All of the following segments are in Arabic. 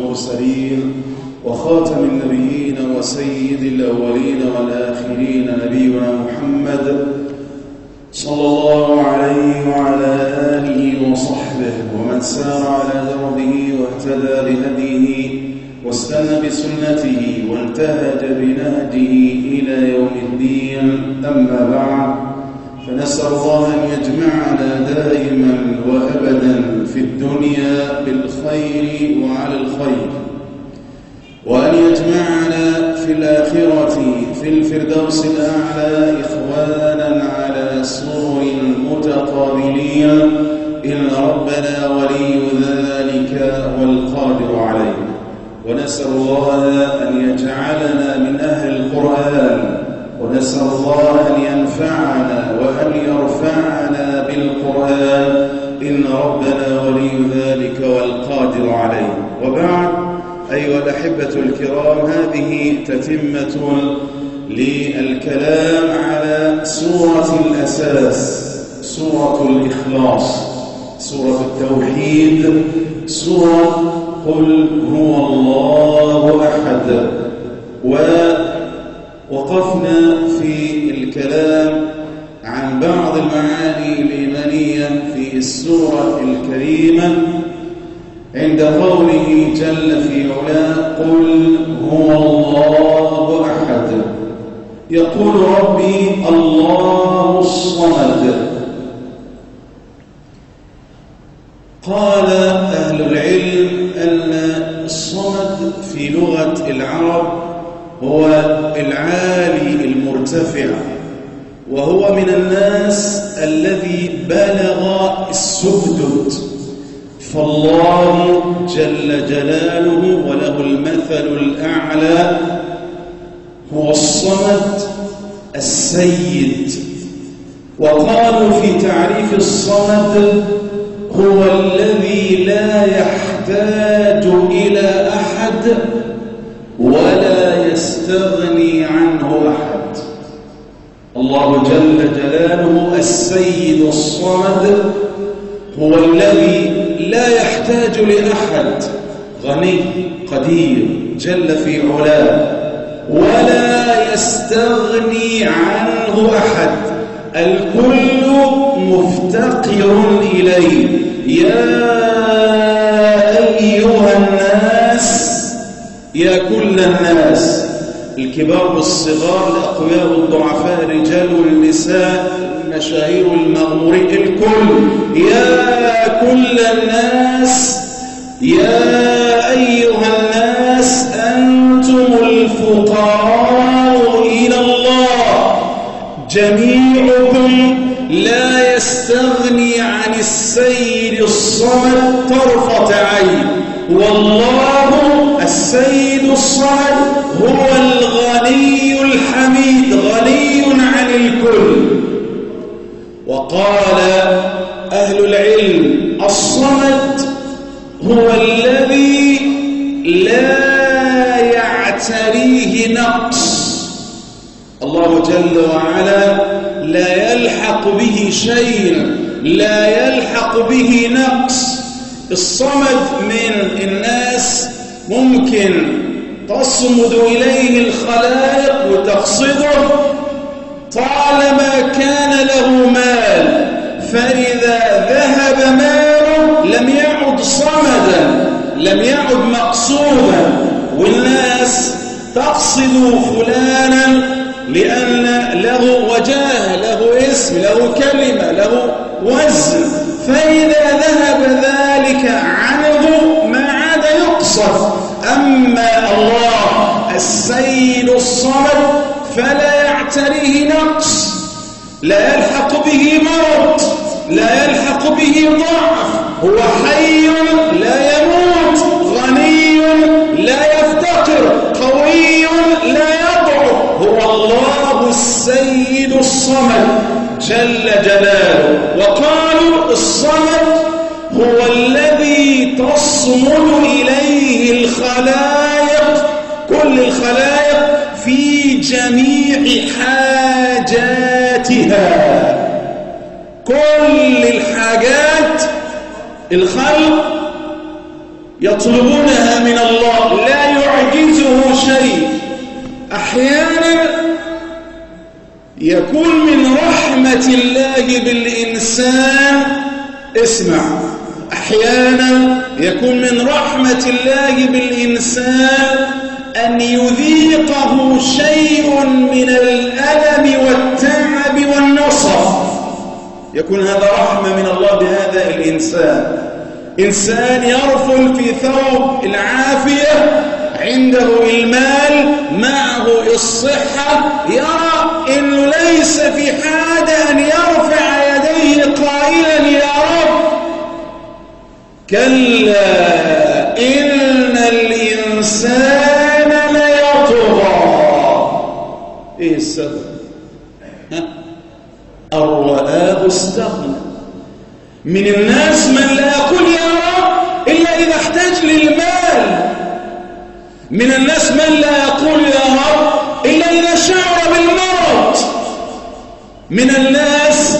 المرسلين وخاتم النبيين وسيد الأولين والآخرين نبينا محمد صلى الله عليه وعلى آله وصحبه ومن سار على دربه واهتدى بهديه واستنى بسنته وانتهج بنهجه إلى يوم الدين. أما بعد فنسأل الله أن يجمعنا دائما وأبدا في الدنيا بالخير الفردوس الأعلى إخوانا على سرر متقابلين. إن ربنا ولي ذلك والقادر عليه. ونسأل الله أن يجعلنا من أهل القرآن. ونسأل الله أن ينفعنا وأن يرفعنا بالقرآن. إن ربنا ولي ذلك والقادر عليه. وبعد أيها الأحبة الكرام هذه تتمة للكلام على سورة الأساس سورة الإخلاص سورة التوحيد سورة قل هو الله أحد. ووقفنا في الكلام عن بعض المعاني الإيمانية في السورة الكريمة عند قوله جل في علاه قل هو يقول ربي الله الصمد. قال أهل العلم أن الصمد في لغة العرب هو العالي المرتفع وهو من الناس الذي بلغ السدد فالله جل جلاله وله المثل الأعلى هو الصمد السيد. وقالوا في تعريف الصمد هو الذي لا يحتاج إلى أحد ولا يستغني عنه أحد. الله جل جلاله السيد الصمد هو الذي لا يحتاج لأحد. غني قدير جل في علاه. ولا يستغني عنه أحد. الكل مفتقر إليه. يا أيها الناس يا كل الناس الكبار والصغار الأقوياء والضعفاء الرجال والنساء المشاهير والمغمورين الكل. يا كل الناس يا أيها الناس الفقراء إلى الله. جميعكم لا يستغني عن السيد الصمد طرفة عين. والله السيد الصمد هو الغني الحميد غني عن الكل. وقال أهل العلم الصمد هو الذي لا نقص. الله جل وعلا لا يلحق به شيء لا يلحق به نقص. الصمد من الناس ممكن تصمد إليه الخلائق وتقصده طالما كان له مال. فإذا ذهب ماله لم يعد صمدا لم يعد مقصودا. تقصد فلانا لأن له وجاه له اسم له كلمة له وزن. فإذا ذهب ذلك عنه ما عاد يقصد. أما الله السيد الصمد فلا يعتريه نقص. لا يلحق به مرض لا يلحق به ضعف. هو حي لا السيد الصمد جل جلاله. وقالوا الصمد هو الذي تصمد إليه الخلائق كل الخلائق في جميع حاجاتها. كل الحاجات الخلق يطلبونها يكون من رحمة الله بالإنسان. اسمع أحيانا يكون من رحمة الله بالإنسان أن يذيقه شيء من الألم والتعب والنصر. يكون هذا رحمة من الله بهذا الإنسان. إنسان يرفل في ثوب العافية عنده المال معه الصحة يرى أنه ليس في حاجة أن يرفع يديه قائلا يا رب! كلا إن الإنسان ليطغى. إيه السبب؟ رآه استغنى. من الناس من لا يقول يا رب! إلا إذا احتاج للمال. من الناس من لا يقول يا رب إلا إذا شعر بالمرض من الناس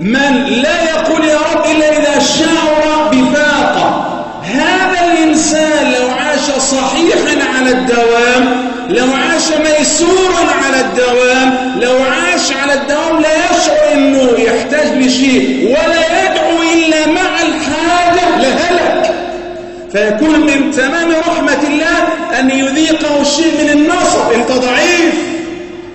من لا يقول يا رب إلا إذا شعر بفاقة. هذا الإنسان لو عاش صحيحا على الدوام لو عاش ميسورا على الدوام لو عاش على الدوام لا يشعر أنه يحتاج لشيء ولا يدعو إلا مع الحاجة لهلك. فيكون من تمام رحمة الله أن يذيقه شيء من النصر أنت ضعيف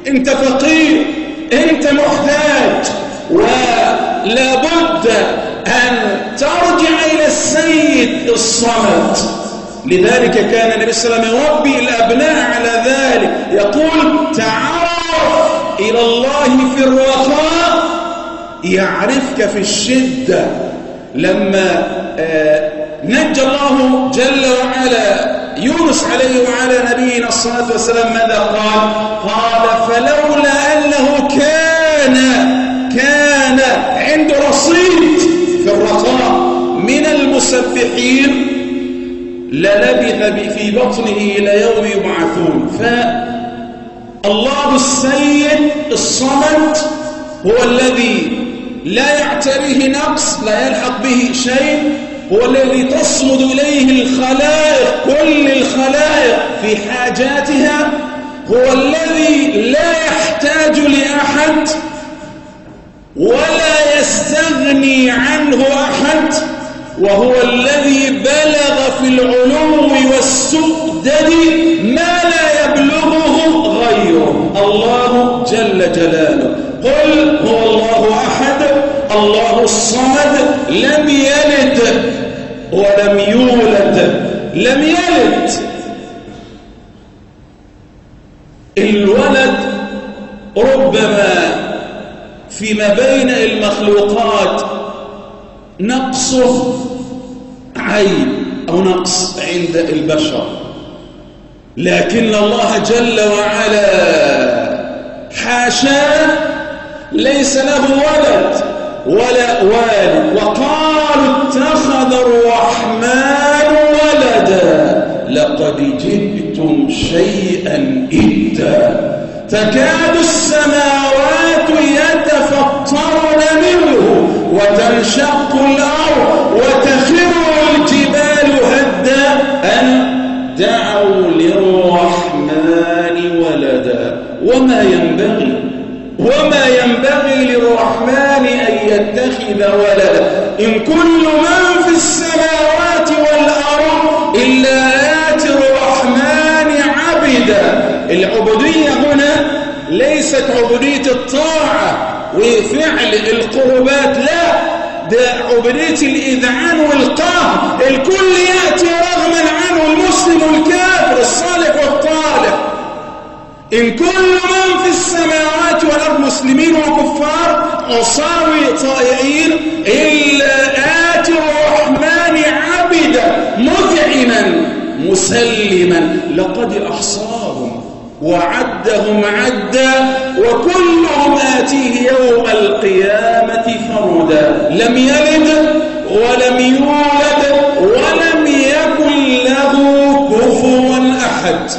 أنت فقير أنت محتاج ولا بد أن ترجع إلى السيد الصمد. لذلك كان النبي صلى الله عليه وسلم يربي الأبناء على ذلك. يقول تعرف إلى الله في الرخاء يعرفك في الشدة. لما نجى الله جل وعلا يونس عليه وعلى نبينا الصلاة والسلام ماذا قال؟ قال فلولا أنه كان كان عنده رصيد في الرخاء من المسبحين للبث في بطنه إلى يوم يبعثون. فالله السيد الصمد هو الذي لا يعتريه نقص لا يلحق به شيء هو الذي تصمد إليه الخلائق كل الخلائق في حاجاتها. هو الذي لا يحتاج لأحد ولا يستغني عنه أحد وهو الذي بلغ في العلو والسؤدد ما لا يبلغه غيره. الله جل جلاله. قل هو الله أحد الله الصمد لم ولم يولد لم يلد. الولد ربما فيما بين المخلوقات نقصه عيب أو نقص عند البشر. لكن الله جل وعلا حاشاه ليس له ولد. ولا والد وقالوا اتخذ الرحمن ولدا. لقد جئتم شيئا إدا. تكاد السماوات يتفطرن منه وتنشق الأرض وتخر الجبال هدا. أن دعوا للرحمن ولدا. وما ينبغي وما ينبغي للرحمن أن يتخذ ولدا. إن كل من في السماوات والأرض إلا آتي الرحمن عبدا. العبودية هنا ليست عبودية الطاعة وفعل القربات لا. ده عبودية الإذعان والقهر. الكل يأتي رغما عنه المسلم والكافر الصالح والطالح. إن كل من في السماوات والأرض مسلمين وكفار عصاوي طائعين إلا آتي الرحمن عبدا مذعنا مسلما. لقد أحصاهم وعدهم عدا وكلهم آتيه يوم القيامة فردا. لم يلد ولم يولد ولم يكن له كفوا أحد.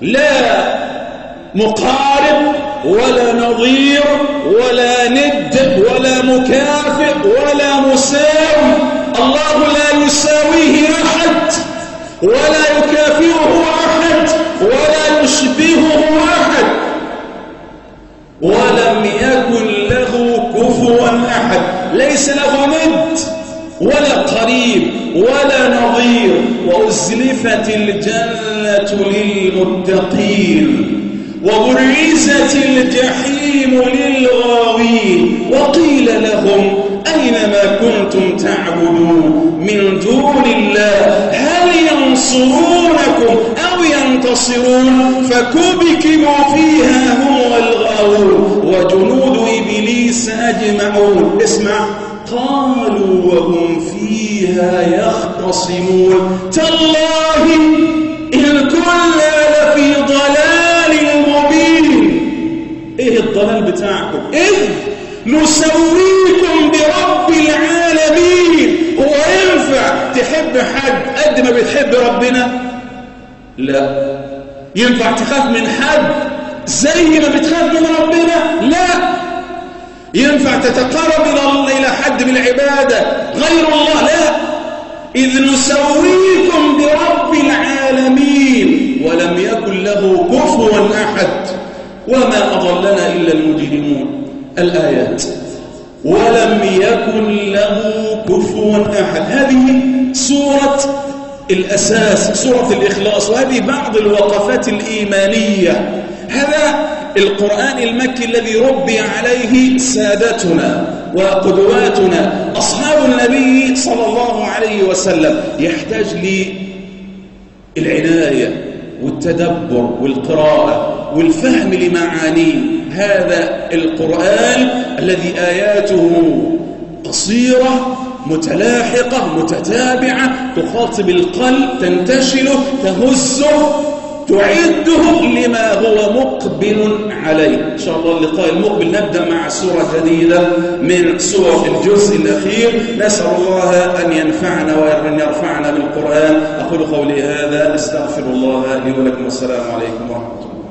لا مقارب ولا نظير ولا ند ولا مكافئ ولا مساوي. الله لا يساويه أحد ولا يكافئه أحد ولا يشبهه أحد. ولا أحد. ليس له ند ولا قريب ولا نظير. وأزلفت الجنة للمتقين. وبرزت الجحيم للغاوين وقيل لهم أين ما كنتم تعبدون من دون الله؟ هل ينصرونكم أو ينتصرون؟ فكبكبوا فيها هم والغاوون وجنود إبليس أجمعون. اسمع. قالوا وهم فيها يختصمون. تالله إن كنا لفي ضلال مبين إيه الضلال بتاعكم إذ نسويكم برب العالمين هو ينفع تحب حد قد ما بتحب ربنا لا. ينفع تخاف من حد زي ما بتخاف من ربنا؟ لا. ينفع تتقرب إلى إلى حد بالعبادة غير الله؟ لا. إذ نسويكم برب العالمين ولم يكن له كفوا أحد. وما أضلنا إلا المجرمون. الآيات. ولم يكن له كفوا أحد. هذه سورة الأساس سورة الإخلاص وهذه بعض الوقفات الإيمانية. هذا القرآن المكي الذي ربي عليه سادتنا وقدواتنا. أصحاب النبي صلى الله عليه وسلم يحتاج للعناية والتدبر والقراءة والفهم لمعانيه هذا القرآن الذي آياته قصيرة متلاحقة متتابعة تخاطب القلب تنتشله تهزه تعده لما هو مقبل عليه. إن شاء الله اللقاء المقبل نبدأ مع سورة جديدة من سور الجزء الأخير. نسأل الله أن ينفعنا وأن يرفعنا بالقرآن. أقول قولي هذا أستغفر الله لي ولكم. والسلام عليكم ورحمة الله.